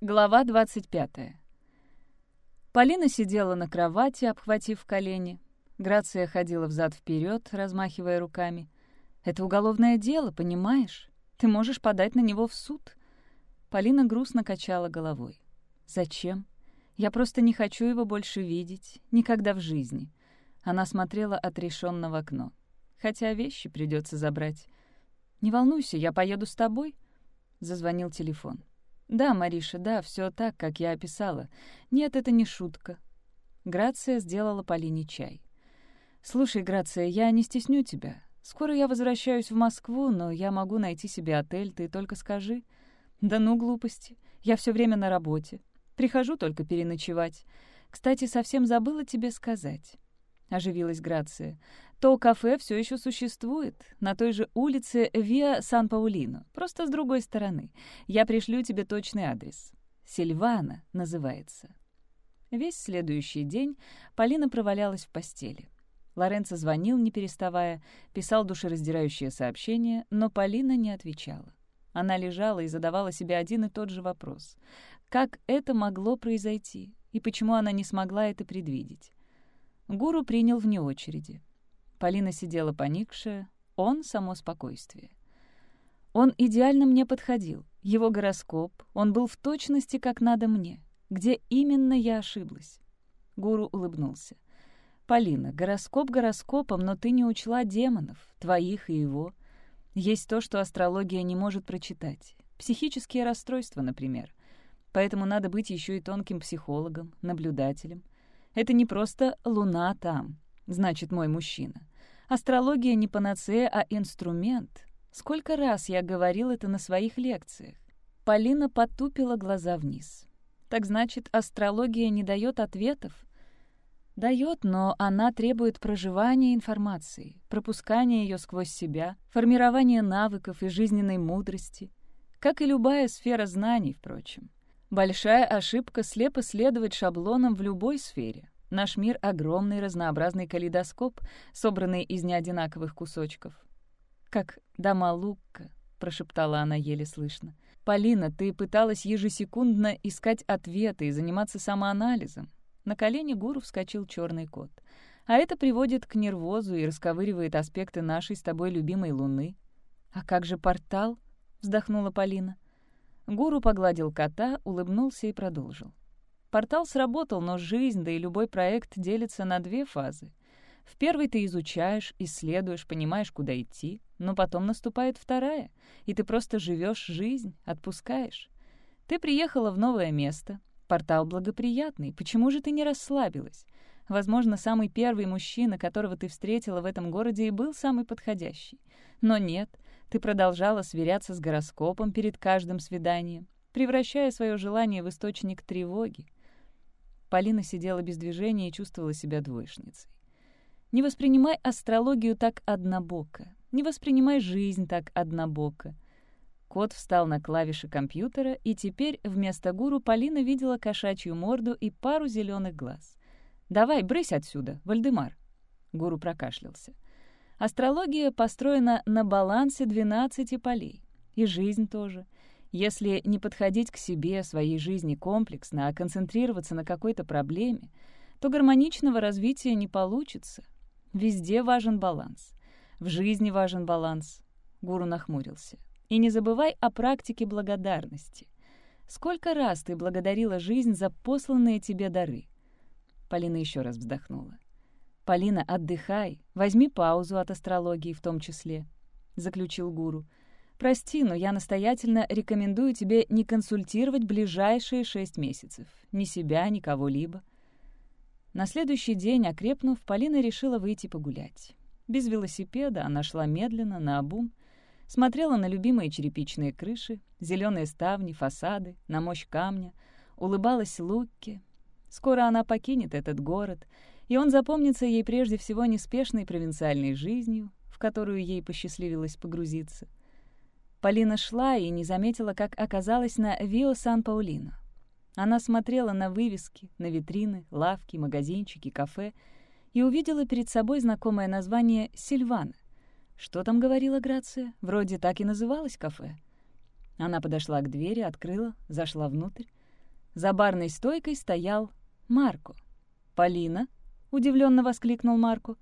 Глава 25. Полина сидела на кровати, обхватив колени. Грация ходила взад-вперед, размахивая руками. «Это уголовное дело, понимаешь? Ты можешь подать на него в суд». Полина грустно качала головой. «Зачем? Я просто не хочу его больше видеть. Никогда в жизни». Она смотрела отрешенно в окно. «Хотя вещи придется забрать». «Не волнуйся, я поеду с тобой». Зазвонил телефон. «Да, Мариша, да, все так, как я описала. Нет, это не шутка». Грация сделала Полине чай. «Слушай, Грация, я не стесню тебя. Скоро я возвращаюсь в Москву, но я могу найти себе отель, ты только скажи». «Да ну, глупости. Я все время на работе. Прихожу только переночевать. Кстати, совсем забыла тебе сказать». — оживилась Грация. «То кафе все еще существует, на той же улице Виа Сан-Паулино, просто с другой стороны. Я пришлю тебе точный адрес. Сильвана называется». Весь следующий день Полина провалялась в постели. Лоренцо звонил, не переставая, писал душераздирающие сообщения, но Полина не отвечала. Она лежала и задавала себе один и тот же вопрос. Как это могло произойти? И почему она не смогла это предвидеть? Гуру принял вне очереди. Полина сидела поникшая, он — само спокойствие. Он идеально мне подходил. Его гороскоп, он был в точности, как надо мне. Где именно я ошиблась? Гуру улыбнулся. «Полина, гороскоп гороскопом, но ты не учла демонов, твоих и его. Есть то, что астрология не может прочитать. Психические расстройства, например. Поэтому надо быть еще и тонким психологом, наблюдателем. Это не просто «луна там», значит, мой мужчина. Астрология не панацея, а инструмент. Сколько раз я говорил это на своих лекциях. Полина потупила глаза вниз. Так значит, астрология не дает ответов? Дает, но она требует проживания информации, пропускания ее сквозь себя, формирования навыков и жизненной мудрости, как и любая сфера знаний, впрочем. Большая ошибка слепо следовать шаблонам в любой сфере. Наш мир — огромный разнообразный калейдоскоп, собранный из неодинаковых кусочков. «Как дома Лукка», — прошептала она еле слышно. «Полина, ты пыталась ежесекундно искать ответы и заниматься самоанализом». На колени гуру вскочил черный кот. «А это приводит к нервозу и расковыривает аспекты нашей с тобой любимой Луны». «А как же портал?» — вздохнула Полина. Гуру погладил кота, улыбнулся и продолжил. Портал сработал, но жизнь, да и любой проект делится на две фазы. В первой ты изучаешь, исследуешь, понимаешь, куда идти, но потом наступает вторая, и ты просто живешь жизнь, отпускаешь. Ты приехала в новое место, портал благоприятный, почему же ты не расслабилась? Возможно, самый первый мужчина, которого ты встретила в этом городе, и был самый подходящий. Но нет, ты продолжала сверяться с гороскопом перед каждым свиданием, превращая свое желание в источник тревоги. Полина сидела без движения и чувствовала себя двоечницей. Не воспринимай астрологию так однобоко. Не воспринимай жизнь так однобоко. Кот встал на клавиши компьютера, и теперь вместо гуру Полина видела кошачью морду и пару зеленых глаз. «Давай, брысь отсюда, Вальдемар!» Гуру прокашлялся. Астрология построена на балансе 12 полей. И жизнь тоже. Если не подходить к себе, своей жизни комплексно, а концентрироваться на какой-то проблеме, то гармоничного развития не получится. Везде важен баланс. В жизни важен баланс. Гуру нахмурился. И не забывай о практике благодарности. Сколько раз ты благодарила жизнь за посланные тебе дары? Полина еще раз вздохнула. «Полина, отдыхай, возьми паузу от астрологии в том числе», — заключил гуру. «Прости, но я настоятельно рекомендую тебе не консультировать ближайшие шесть месяцев. Ни себя, ни кого-либо». На следующий день, окрепнув, Полина решила выйти погулять. Без велосипеда она шла медленно, наобум, смотрела на любимые черепичные крыши, зеленые ставни, фасады, на мощь камня, улыбалась Лукке. Скоро она покинет этот город — и он запомнится ей прежде всего неспешной провинциальной жизнью, в которую ей посчастливилось погрузиться. Полина шла и не заметила, как оказалась на Вио Сан-Паулино. Она смотрела на вывески, на витрины, лавки, магазинчики, кафе и увидела перед собой знакомое название «Сильвана». Что там говорила Грация? Вроде так и называлось кафе. Она подошла к двери, открыла, зашла внутрь. За барной стойкой стоял Марко. «Полина?» — удивленно воскликнул Марко.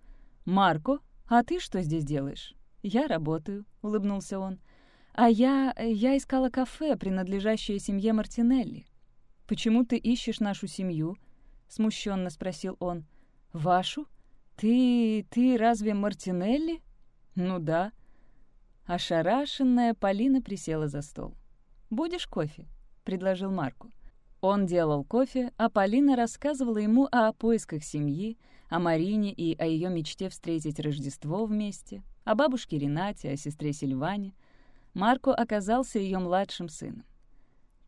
«Марко, а ты что здесь делаешь?» «Я работаю», — улыбнулся он. «А я... я искала кафе, принадлежащее семье Мартинелли». «Почему ты ищешь нашу семью?» — смущенно спросил он. «Вашу? Ты... ты разве Мартинелли?» «Ну да». Ошарашенная Полина присела за стол. «Будешь кофе?» — предложил Марку. Он делал кофе, а Полина рассказывала ему о поисках семьи, о Марине и о ее мечте встретить Рождество вместе, о бабушке Ренате, о сестре Сильване. Марко оказался ее младшим сыном.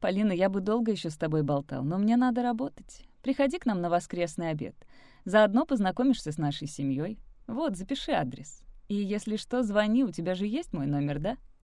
«Полина, я бы долго еще с тобой болтал, но мне надо работать. Приходи к нам на воскресный обед. Заодно познакомишься с нашей семьей. Вот, запиши адрес. И если что, звони, у тебя же есть мой номер, да?»